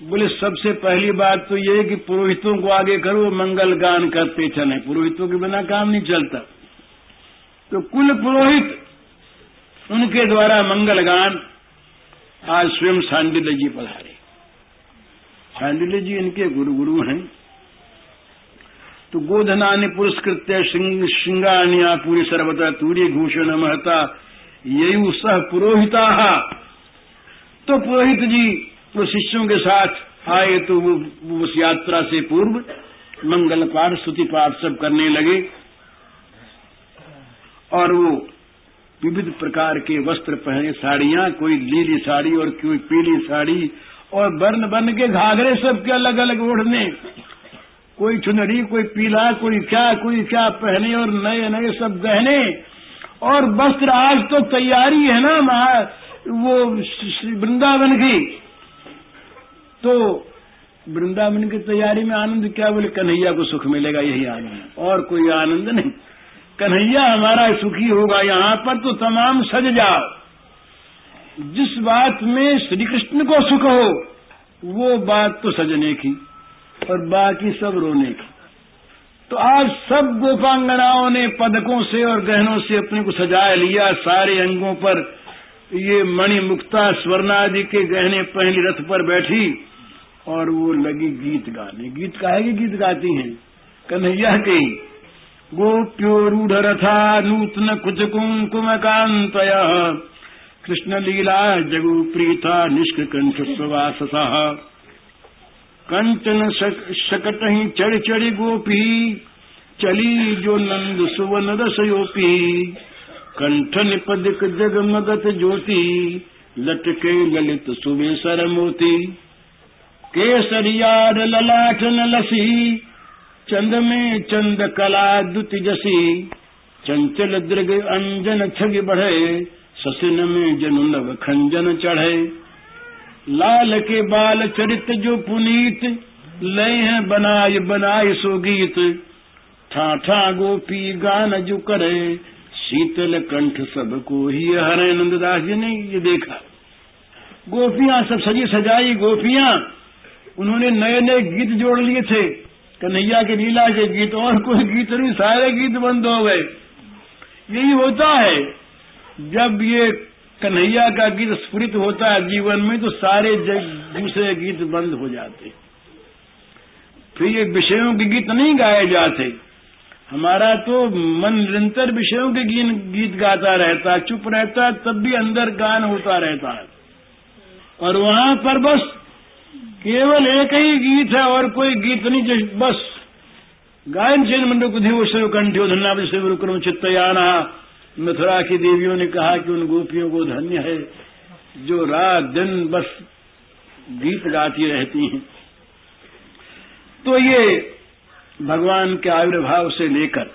बोले, सबसे पहली बात तो ये कि पुरोहितों को आगे करो मंगल गान करते चले। पुरोहितों के बिना काम नहीं चलता। तो कुल पुरोहित, उनके द्वारा मंगल गान आज स्वयं सांडिल्य जी पधारे। सांडिल्य जी इनके गुरु गुरु हैं। तो गोधनानि पुरस्कृत्य श्रृंगानिया पूरी सर्वता तूर्य घूषण महता, ययु सह पुरोहिता। तो पुरोहित जी वो शिष्यों के साथ आए तो वो उस यात्रा से पूर्व मंगल पाठ, स्तुति पाठ सब करने लगे। और वो विविध प्रकार के वस्त्र पहने, साड़ियाँ, कोई लीली साड़ी और कोई पीली साड़ी और वर्ण बन के घाघरे सबके अलग अलग ओढ़ने। कोई चुनरी, कोई पीला, कोई क्या कोई क्या पहने और नए नए सब गहने। और वस्त्र आज तो तैयारी है ना, महा, वो वृंदावन की। तो वृंदावन की तैयारी में आनंद, क्या बोले, कन्हैया को सुख मिलेगा, यही आनंद और कोई आनंद नहीं। कन्हैया हमारा सुखी होगा यहाँ पर तो तमाम सज जाओ। जिस बात में श्री कृष्ण को सुख हो, वो बात तो सजने की, और बाकी सब रोने की। तो आज सब गोपांगनाओं ने पदकों से और गहनों से अपने को सजा लिया, सारे अंगों पर ये मणि मुक्ता स्वर्णादि के गहने पहली रथ पर बैठी। और वो लगी गीत गाने। गीत काहे गीत गाती हैं? कन्हैया के। गोप्यो रूढ़ रथा नूतन कुछ कुंकुम कांत कृष्ण लीला जगु प्रीता निष्क कंठ प्रवास कंचन शकट ही चढ़ चढ़ी गोपी, चली जो नंद सुवन रसयोपी। कंठ निपदिक जगमगत ज्योति, लटके ललित सुबेसर मोती। केसरियार ललाटन लसी, चंद में चंद कला दुति जसी चंचल दृग अंजन छग बढ़े, ससिन में जनु नव खंजन चढ़े। लाल के बाल चरित जो पुनीत, लय है सो गीत। ठा ठा गोपी गान जो करे, शीतल कंठ सबको ही हरे नंददास जी ने ये देखा। गोपियाँ सब सजी सजाई गोपियाँ उन्होंने नए नए गीत जोड़ लिए थे। कन्हैया के लीला के गीत और कोई गीत नहीं, सारे गीत बंद हो गए। यही होता है। जब ये कन्हैया का गीत स्फुरित होता है जीवन में तो सारे दूसरे गीत बंद हो जाते। फिर ये विषयों के गीत नहीं गाए जाते। हमारा तो मन निरंतर विषयों के गीत गाता रहता, चुप रहता, तब भी अंदर गान होता रहता। और वहाँ पर बस केवल एक ही गीत है और कोई गीत नहीं बस गायन चेन मंडो कुधियो शिव कंठ्यो धन्ना शिव चित्तयाना मथुरा की देवियों ने कहा कि उन गोपियों को धन्य है जो रात दिन बस गीत गाती रहती हैं। तो ये भगवान के आविर्भाव से लेकर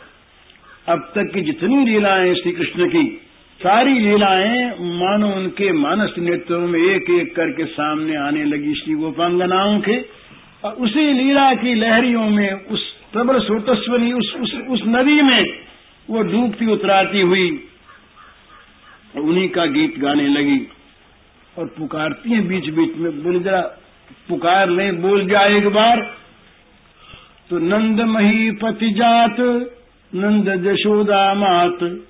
अब तक की जितनी लीलाएँ श्री कृष्ण की सारी लीलाएँ मानो उनके मानस नेत्रों में एक एक करके सामने आने लगी श्री गोपांगनाओं के। और उसी लीला की लहरियों में उस प्रबल स्रोतस्वनी उस, उस, उस नदी में वो डूबती उतराती हुई उन्हीं का गीत गाने लगी। और पुकारती हैं बीच बीच में बोल जरा पुकार ले बोल जाए एक बार। तो नंद मही पति जात नंद जशोदा मात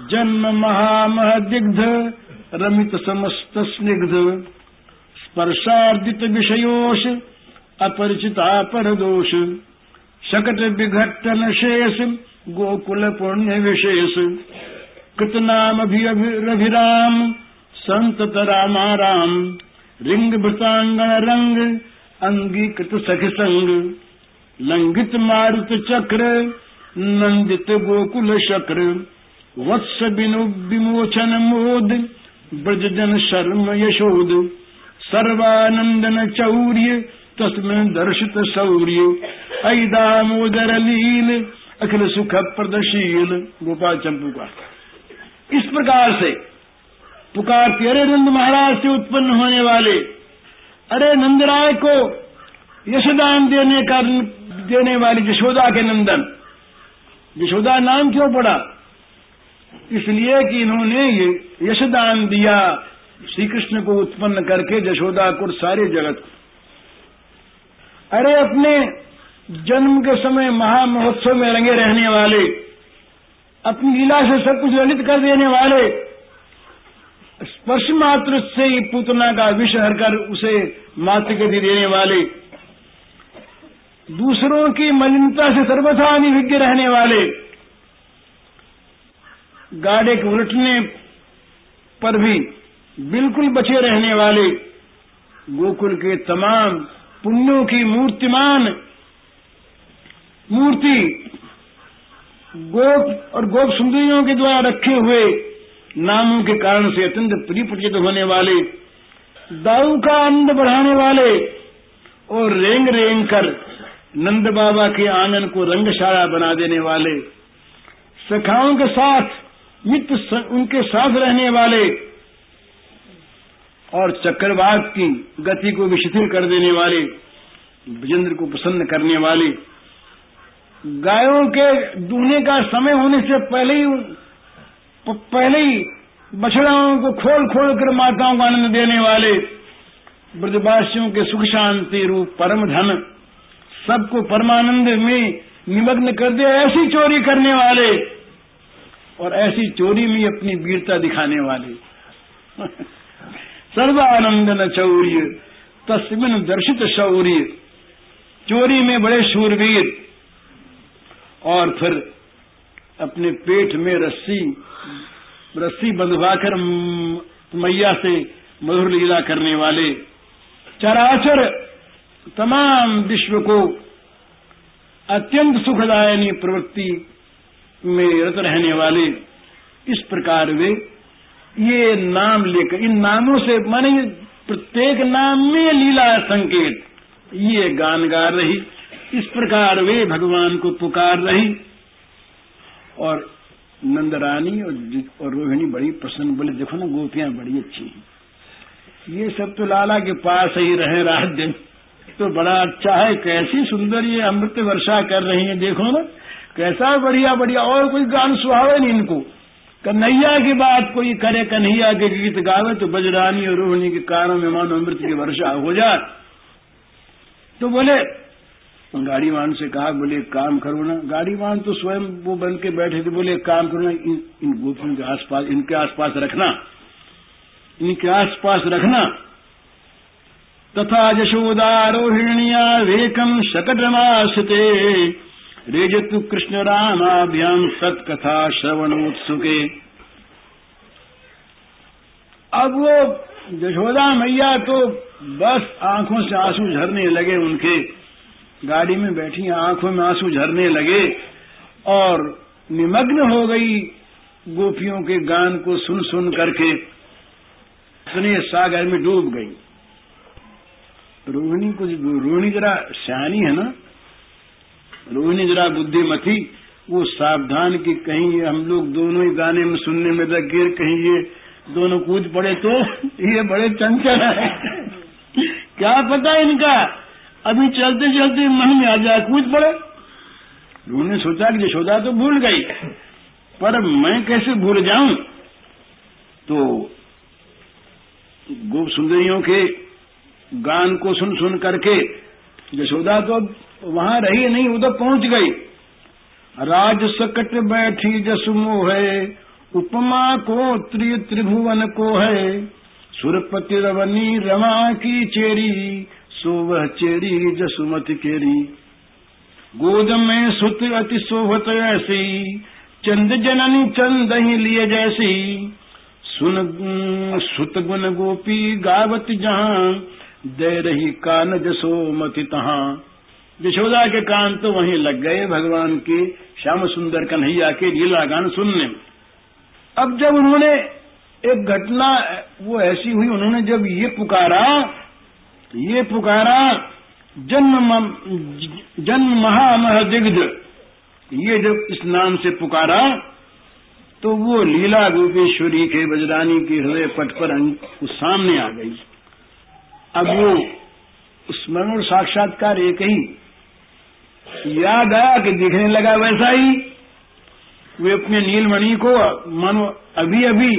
जन्म महामह दिग्ध रमित समस्त स्निग्ध। स्पर्शार्जित विषयोश, अपरिचिता पर दोष शकट विघटन शेष, गोकुल पुण्य विशेष। कृतनाम रभिराम संतत रामा रिंग भृतांगण रंग, अंगीकृत सख संग। लंघित मारुत चक्र, नंदित गोकुल शक्र। वत्स बिनु विमोचन मोद ब्रज जन शर्म यशोद। सर्वानंदन चौर्य तस्मिन दर्शित शौर्य ऐ लील, अखिल सुख प्रदशील। गोपाल चंपू का इस प्रकार से पुकारती, अरे नंद महाराज से उत्पन्न होने वाले, अरे नंदराय को यशोदान देने का, देने वाली यशोदा के नंदन। यशोदा नाम क्यों पड़ा? इसलिए कि इन्होंने यशदान दिया श्री कृष्ण को उत्पन्न करके यशोदा को सारे जगत अरे अपने जन्म के समय महामहोत्सव में रंगे रहने वाले, अपनी लीला से सब कुछ ललित कर देने वाले, स्पर्श मात्र से ही पूतना का विष हरकर उसे मातृगति देने वाले, दूसरों की मलिनता से सर्वथा अनिभिज्ञ रहने वाले गाड़े के उलटने पर भी बिल्कुल बचे रहने वाले गोकुल के तमाम पुण्यों की मूर्तिमान मूर्ति गोप और गोप सुंदरियों के द्वारा रखे हुए नामों के कारण से अत्यंत प्रिय प्रचित होने वाले, दाऊ का अंद बढ़ाने वाले और रेंग रेंग कर नंद बाबा के आँगन को रंगशाला बना देने वाले, सखाओं के साथ नित्य उनके साथ रहने वाले और चक्रवात की गति को भी शिथिल कर देने वाले विजेंद्र को प्रसन्न करने वाले। गायों के दूहने का समय होने से पहले ही पहले ही बछड़ाओं को खोल खोल कर माताओं को आनंद देने वाले, ब्रजवासियों के सुख शांति रूप, परम धन, सबको परमानंद में निमग्न कर दे, ऐसी चोरी करने वाले। और ऐसी चोरी में अपनी वीरता दिखाने वाले। सर्वानंद न चौर्य तस्मिन दर्शित शौर्य। चोरी में बड़े शूरवीर। और फिर अपने पेट में रस्सी रस्सी बंधवाकर मैया से मधुर लीला करने वाले। चराचर तमाम विश्व को अत्यंत सुखदायनी प्रवृत्ति में रत रहने वाले इस प्रकार वे ये नाम लेकर इन नामों से माने प्रत्येक नाम में लीला संकेत ये गान गा रही इस प्रकार वे भगवान को पुकार रही। और नंदरानी और, और रोहिणी बड़ी प्रसन्न बोले देखो ना गोपियाँ बड़ी अच्छी हैं। ये सब तो लाला के पास ही रहे रात दिन तो बड़ा अच्छा है कैसी सुंदर ये अमृत वर्षा कर रही है देखो ना। कैसा बढ़िया बढ़िया और कोई गान सुहावे नहीं इनको। कन्हैया की बात कोई करे कन्हैया के गीत गावे तो बजरानी और रोहिणी के कानों में मानो अमृत की वर्षा हो जाए। तो बोले गाड़ी वाहन से कहा बोले काम करो ना। गाड़ी वाहन तो स्वयं वो बन के बैठे थे बोले काम करो ना इन, इन गोपियों के आसपास इनके आसपास रखना। इनके आसपास रखना। तथा यशोदारोहिण्या वेकम शकटमाश्रिते रेजतु कृष्ण रामाभ्याम सत्कथा श्रवणोत्सुके। अब वो यशोदा मैया तो बस आँखों से आँसू झरने लगे उनके। गाड़ी में बैठी आँखों में आँसू झरने लगे और निमग्न हो गई गोपियों के गान को सुन सुन करके स्नेह सागर में डूब गई। रोहिणी कुछ, रोहिणी जरा सियानी है ना? रोहिणी जरा बुद्धिमती वो सावधान की कहीं हम लोग दोनों ही गाने में सुनने में गिर, कहीं ये दोनों कूद पड़े तो ये बड़े चंचल है। क्या पता इनका? अभी चलते चलते मन में आ जाए, कूद पड़े। उन्होंने सोचा कि यशोदा तो भूल गई, पर मैं कैसे भूल जाऊँ? तो गोप सुंदरियों के गान को सुन सुन करके यशोदा तो वहाँ रही नहीं, उधर पहुँच गई। राज सकट बैठी जसुमो है, उपमा को त्रि त्रिभुवन को है। सुरपति रवनी रमा की चेरी, सो वह चेरी जसुमत केरी। गोद में सुत अति सोहत ऐसी, चंद जननी चंद ही लिए जैसी। सुन, सुत गुन गोपी गावत जहाँ, दे रही कान जसोमति तहा। यशोदा के कान तो वहीं लग गए भगवान के श्याम सुंदर कन्हैया के लीला गान सुनने। में अब जब उन्होंने एक घटना, वो ऐसी हुई, उन्होंने जब ये पुकारा ये पुकारा, जन्म जन्म महामह दिग्ध, ये जब इस नाम से पुकारा तो वो लीला गोपेश्वरी के बजरानी के हृदय पट पर उस सामने आ गई। अब वो स्मरण और साक्षात्कार एक ही याद आया कि दिखने लगा वैसा ही। वे अपने नीलमणि को मानो अभी अभी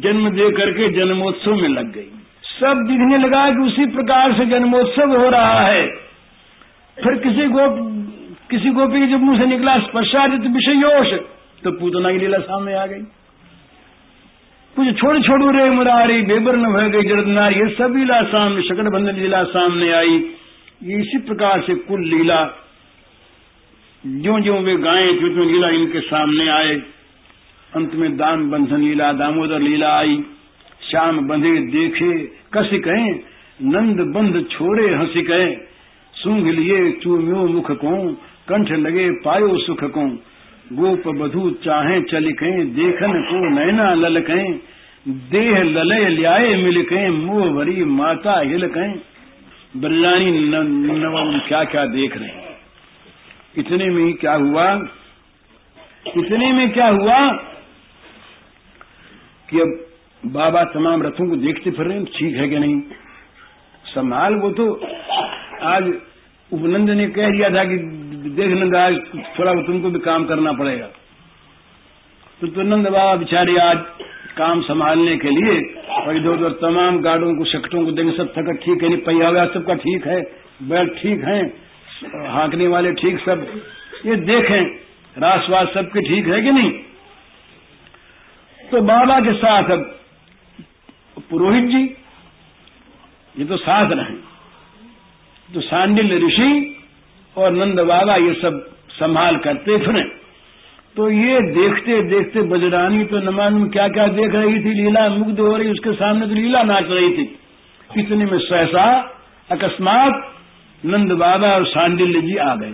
जन्म दे करके जन्मोत्सव में लग गई। सब दिखने लगा कि उसी प्रकार से जन्मोत्सव हो रहा है। फिर किसी गोप, किसी गोपी के जब मुँह से निकला स्पर्शादित विषयोश तो पूतना की लीला सामने आ गई। कुछ छोड़ छोड़ू रे मुरारी, बेबर न भय गई जड़नार ये सब लीला सामने शकट बंधन लीला सामने आई। ये इसी प्रकार से कुल लीला जो जो वे गायें जो लीला इनके सामने आए। अंत में दान बंधन लीला, दामोदर लीला आई। श्याम बंधे, देखे, कस कहें? नंद बंध छोड़े, हँसी कहें? सूंघ लिए चूम्यो मुख को? कंठ लगे, पायो सुख को? गोप बधु चाहे चलिके देखन को नैना ललकें देह ललय ल्याए मिलके मुँह भरी माता हिलकें बल्लानी नवम क्या क्या देख रहे हैं? इतने में ही क्या हुआ? इतने में क्या हुआ कि अब बाबा तमाम रथों को देखते फिर रहे हैं ठीक है कि नहीं? संभाल वो तो। आज उपनंद ने कह दिया था कि देख नंद आज थोड़ा तुमको भी काम करना पड़ेगा। तो, तो नंद बाबा बेचारे आज काम संभालने के लिए और इधर उधर तमाम गाड़ों को शकटों को देंगे सब थका ठीक है नहीं? पहिया सबका ठीक है बैल ठीक है। हाँकने वाले ठीक सब, ये देखें रासवास सबके ठीक है कि नहीं? तो बाबा के साथ अब, पुरोहित जी, ये तो साथ रहे। तो सांडिल ऋषि और नंद बाबा ये सब संभाल करते फिर। तो ये देखते देखते बजरानी तो नमान में क्या क्या देख रही थी, लीला मुग्ध हो रही, उसके सामने तो लीला नाच रही थी। इतने में सहसा, अकस्मात नंद बाबा और सांडिल्य जी आ गए।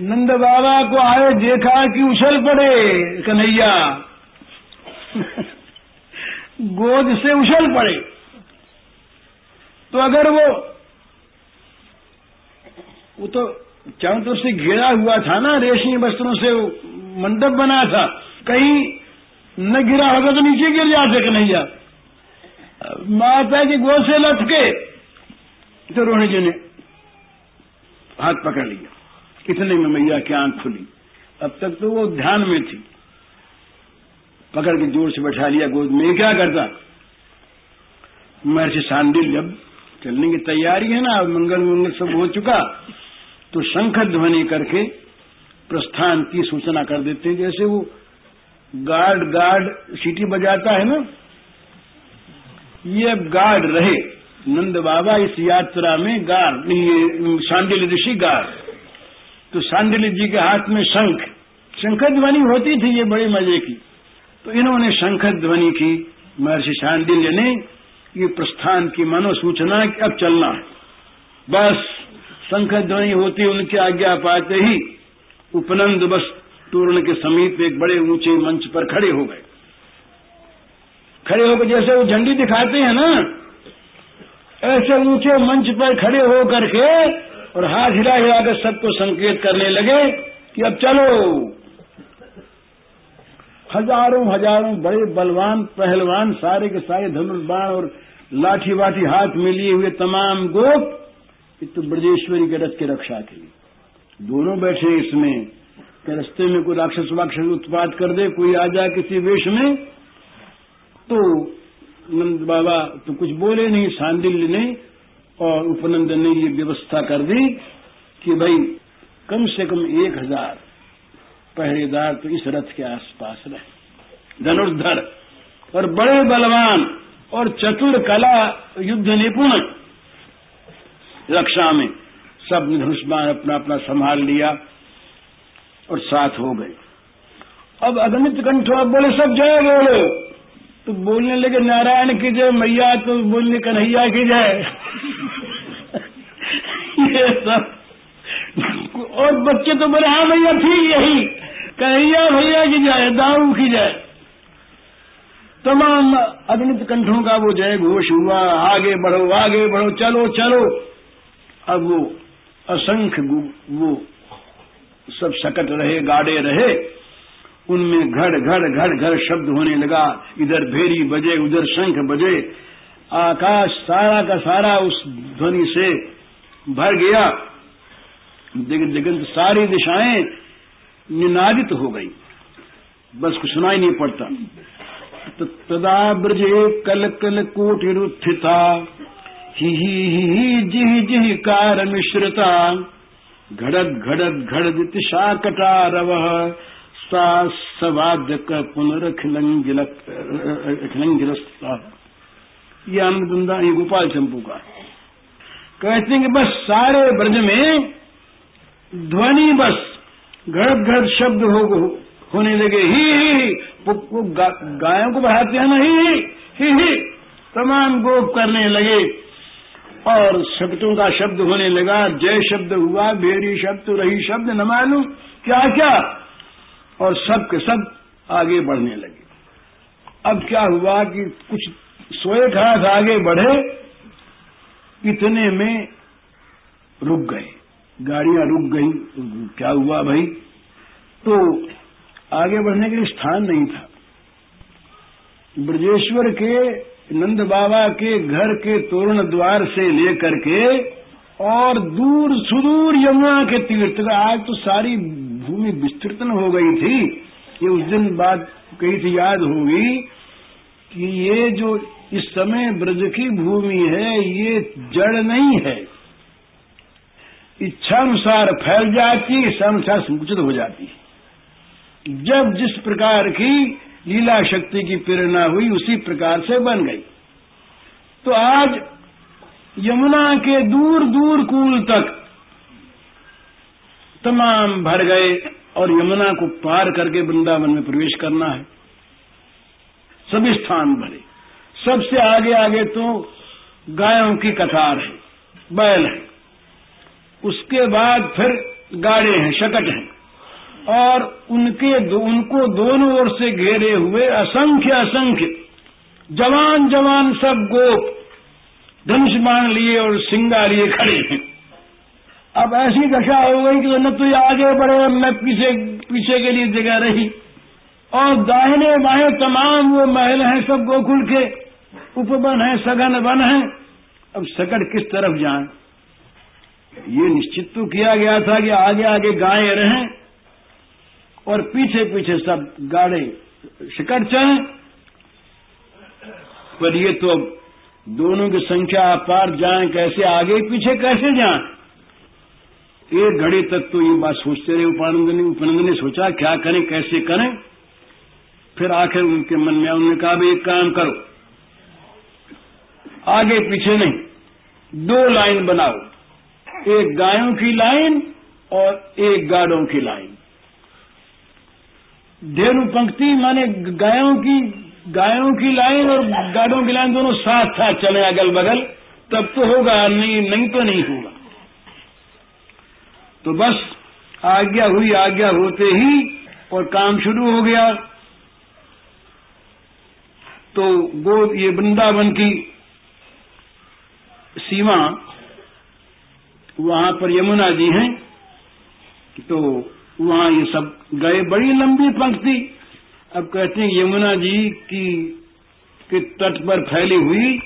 नंद बाबा को आए देखा कि उछल पड़े, कन्हैया। गोद से उछल पड़े। तो अगर वो वो तो चारों से घेरा हुआ था ना, रेशमी वस्त्रों से मंडप बना था, कहीं न गिरा होगा तो नीचे गिर जाते कन्हैया। माता की गोद से लटके। तो रोहिणी जी ने हाथ पकड़ लिया। कितने में मैया की आँख खुली। अब तक तो वो ध्यान में थी। पकड़ के ज़ोर से बैठा लिया गोद में। क्या करता? महर्षि शांडिल जब चलने की तैयारी है ना मंगल मंगल सब हो चुका तो शंख ध्वनि करके प्रस्थान की सूचना कर देते हैं। जैसे वो गार्ड गार्ड सीटी बजाता है ना, ये अब गार्ड रहे। नंद बाबा इस यात्रा में गार्ड सांडिल ऋषि गार। तो सांडिल जी के हाथ में शंख। शंख ध्वनि होती थी ये बड़े मज़े की। तो इन्होंने शंख ध्वनि की। महर्षि शांडिल्य ने ये प्रस्थान की मनोसूचना अब चलना है। बस शंख ध्वनि होती उनकी आज्ञा पाते ही उपनंद बस तूर्ण के समीप एक बड़े ऊँचे मंच पर खड़े हो गए। खड़े होकर जैसे वो झंडी दिखाते हैं ना ऐसे ऊँचे मंच पर खड़े हो करके और हाथ हिला हिलाकर सबको संकेत करने लगे कि अब चलो। हज़ारों हज़ारों बड़े बलवान, पहलवान, सारे के सारे धनुष बाण और लाठी वाठी हाथ में लिए हुए तमाम गोप तो ब्रजेश्वरी के रथ की रक्षा के लिए। दोनों बैठे इसमें, कि रस्ते में कोई राक्षस वाक्षस उत्पाद कर दे, कोई आ जाए किसी वेश में तो नंद बाबा तो कुछ बोले नहीं सांडिल्य ने और उपनंद ने ये व्यवस्था कर दी कि भाई, कम से कम एक हज़ार पहरेदार तो इस रथ के आसपास रहे। धनुर्धर और बड़े बलवान और चतुर कला युद्ध निपुण रक्षा में सब धनुष्मान अपना अपना संभाल लिया और साथ हो गए। अब अगणित कंठ बोले, सब जय बोलो। तो बोलने लगे, नारायण की जय, मैया तो बोलने कन्हैया की जय। ये सब। और बच्चे तो बोले हाँ भैया, ठीक, यही। कन्हैया भैया की जय दाऊ की जय। तमाम अग्नित कंठों का वो जय घोष हुआ, आगे बढ़ो आगे बढ़ो, चलो चलो। अब वो असंख्य वो सब सकट रहे गाड़े रहे। उनमें घड़ घड़ घड़ घड़ शब्द होने लगा। इधर भेरी बजे, उधर शंख बजे। आकाश सारा का सारा उस ध्वनि से भर गया। दिग, दिगंत सारी दिशाएँ निनादित हो गई। बस कुछ सुनाई नहीं पड़ता। तदा ब्रजे कल कल कोटिरुत्थिता ही ही जिह जिह कार मिश्रता। घड़त घड़त घड़दित शाकटारव सा सवादक पुनरखिलंगिलस्ता ये आनंद ये गोपाल चंपू का कहते हैं कि बस सारे ब्रज में ध्वनि बस घड़त घड़त शब्द हो होने लगे। ही ही गा, गायों को बढ़ाते हैं ना ही ही ही तमाम गोप करने लगे। और शब्दों का शब्द होने लगा। जय शब्द हुआ भेरी शब्द रही शब्द न मालूम क्या क्या और सब के सब आगे बढ़ने लगे। अब क्या हुआ कि कुछ सोए खास आगे बढ़े, इतने में रुक गए। गाड़ियाँ रुक गई, क्या हुआ भाई? तो आगे बढ़ने के लिए स्थान नहीं था। ब्रजेश्वर के, नंद बाबा के घर के तोरण द्वार से लेकर के और दूर सुदूर यमुना के तीर्थ। आज तो सारी भूमि विस्तृत हो गई थी, ये उस दिन बात कही थी, याद होगी कि ये जो इस समय ब्रज की भूमि है, ये जड़ नहीं है। इच्छानुसार फैल जाती इच्छानुसार संकुचित हो जाती। जब जिस प्रकार की लीला शक्ति की प्रेरणा हुई, उसी प्रकार से बन गई। तो आज यमुना के दूर दूर कूल तक तमाम भर गए और यमुना को पार करके वृंदावन में प्रवेश करना है। सभी स्थान भरे सबसे आगे आगे तो गायों की कतार है बैल है। उसके बाद फिर गाड़े हैं शकट हैं। और उनके दो, उनको दोनों ओर से घेरे हुए असंख्य असंख्य जवान जवान सब गोप धनुष बाण लिए और सिंगा लिए खड़े हैं। अब ऐसी दशा हो गई कि न तो ये आगे बढ़े मैं पीछे पीछे के लिए जगह रही। और दाहिने बाहें तमाम वो महल हैं, सब गोकुल के। उपवन है, सघन वन है। अब सकट किस तरफ़ जाए? ये निश्चित तो किया गया था कि आगे आगे गायें रहें और पीछे पीछे सब गाड़े शिकट चले पर ये तो दोनों की संख्या पार जाए, कैसे आगे, पीछे कैसे जाए? एक घड़ी तक तो ये बात सोचते रहे, उपानंद ने उपानंद ने सोचा, क्या करें, कैसे करें? फिर आखिर उनके मन में उन्होंने कहा, भाई एक काम करो। आगे पीछे नहीं, दो लाइन बनाओ। एक गायों की लाइन और एक गाड़ों की लाइन। धेनु पंक्ति माने गायों की गायों की लाइन और गाड़ों की लाइन दोनों साथ साथ चले अगल बगल तब तो होगा, नहीं नहीं तो नहीं होगा। तो बस आज्ञा हुई, आज्ञा होते ही और काम शुरू हो गया। तो वो ये वृंदावन की सीमा, वहाँ पर यमुना जी हैं। तो वहाँ ये सब गए। बड़ी लंबी पंक्ति। अब कहते हैं यमुना जी की, के तट पर फैली हुई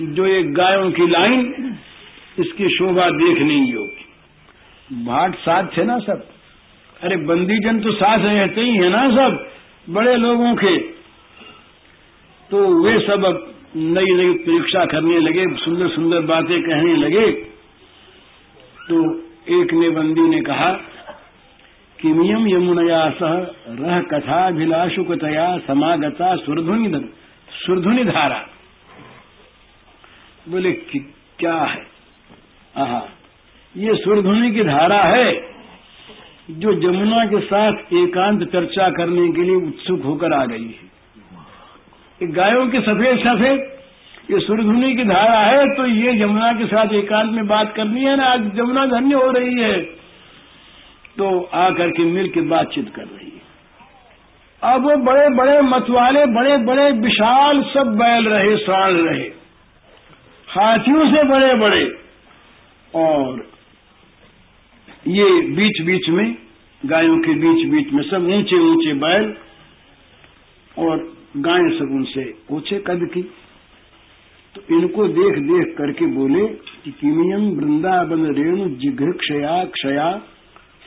जो एक गायों की लाइन, इसकी शोभा देखने योग्य भाट साथ थे ना सब? अरे बंदीजन तो साथ रहते ही है ना सब, बड़े लोगों के। तो वे सब अब नई नई परीक्षा करने लगे, सुंदर सुंदर बातें कहने लगे। तो एक ने बंदी ने कहा कि नियम यमुनया सह रह कथाभिलाषुकतया समागता सुरधुनि सुरधुनि धारा बोले, कि, क्या है? आहा ये सुरधुनि की धारा है जो जमुना के साथ एकांत चर्चा करने के लिए उत्सुक होकर आ गई है। गायों के सफ़ेद सफ़ेद ये सुरधुनी की धारा है तो ये यमुना के साथ एकांत में बात करनी है ना, आज यमुना धन्य हो रही है। तो आकर के मिल के बातचीत कर रही है। अब वो बड़े बड़े मतवाले बड़े बड़े विशाल सब बैल रहे साल रहे। हाथियों से बड़े बड़े और ये बीच बीच में, गायों के बीच बीच में सब ऊँचे ऊँचे बैल और गाय सब उनसे ऊँचे कद की? तो इनको देख देख करके बोले कि किमियम वृंदावन रेणु जिघ्र क्षया क्षया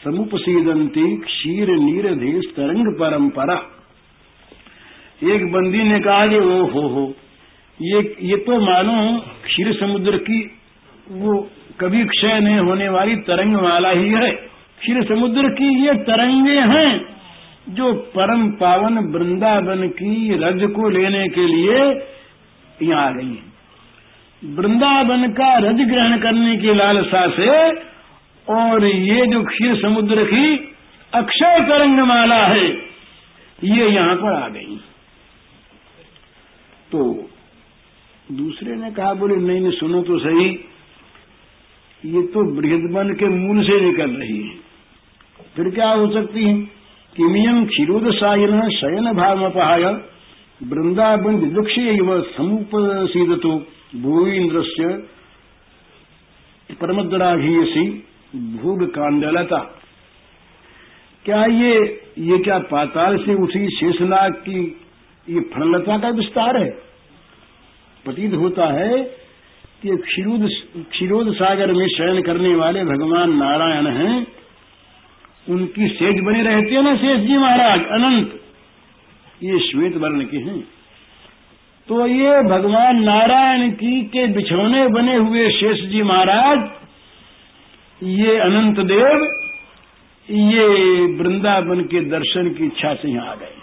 समुपसीदंती क्षीर नीर देश तरंग परंपरा। एक बंदी ने कहा कि ओ हो हो, ये ये तो मानो क्षीर समुद्र की वो कभी क्षय नहीं होने वाली तरंग माला ही है। क्षीर समुद्र की ये तरंगे हैं जो परम पावन वृंदावन की रज को लेने के लिए यहाँ आ गई है। वृंदावन का रज ग्रहण करने की लालसा से और ये जो क्षीर समुद्र की अक्षय तरंग माला है, ये यहाँ पर आ गई। तो दूसरे ने कहा, बोले, नहीं नहीं, सुनो तो सही। ये तो बृहदमन के मूल से निकल रही है। फिर क्या हो सकती है? किमियम क्षीरोद सायन शयन भाव पहाय वृंदावन विदुक्ष समुपसीद तो भूइंद्र से परमद्राघीयसी भूग कांडलता क्या ये ये क्या पाताल से उठी शेषनाग की ये फणलता का विस्तार है? प्रतीत होता है कि क्षीरोद क्षीरोद सागर में शयन करने वाले भगवान नारायण हैं। उनकी सेज बनी रहती है ना शेष जी महाराज, अनंत। ये श्वेत वर्ण के हैं। तो ये भगवान नारायण की के बिछौने बने हुए शेष जी महाराज, ये अनंत देव, ये वृंदावन के दर्शन की इच्छा से यहाँ आ गए।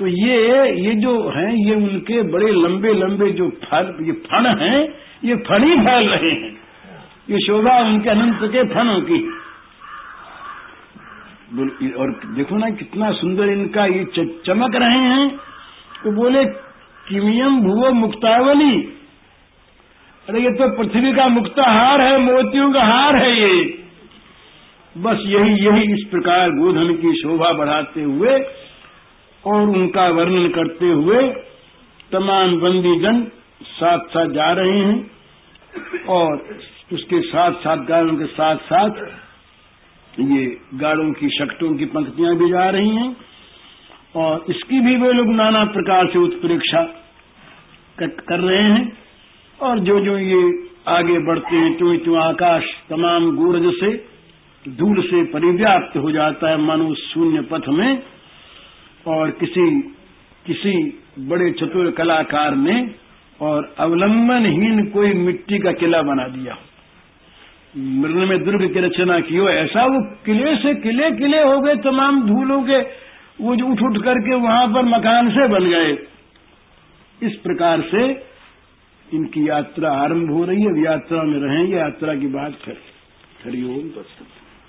तो ये ये जो हैं, ये उनके बड़े लंबे लंबे जो फल, ये फण हैं, ये फण ही फैल रहे हैं। ये शोभा उनके अनंत के फणों की। और देखो ना, कितना सुंदर इनका ये चमक रहे हैं। तो बोले, किमियम भुवो मुक्तावली। अरे, ये तो पृथ्वी का मुक्ता हार है, मोतियों का हार है ये। बस यही यही इस प्रकार गोधन की शोभा बढ़ाते हुए और उनका वर्णन करते हुए तमाम बंदीजन साथ साथ जा रहे हैं और उसके साथ साथ गाड़ों के साथ साथ ये गाड़ों की शक्तों की पंक्तियाँ भी जा रही हैं और इसकी भी वे लोग नाना प्रकार से उत्प्रेक्षा कर रहे हैं और जो जो ये आगे बढ़ते हैं त्यों त्यों आकाश तमाम गूरज से धूल से परिव्याप्त हो जाता है मानो शून्य पथ में और किसी किसी बड़े चतुर कलाकार ने और अवलंबनहीन कोई मिट्टी का किला बना दिया। मृण में दुर्ग की रचना की हो, ऐसा वो किले से किले किले हो गए तमाम धूलों के, वो जो उठ उठ करके वहाँ पर मकान से बन गए। इस प्रकार से इनकी यात्रा आरंभ हो रही है यात्रा में रहेंगे, यात्रा की बात फिर हरिओम दस्तक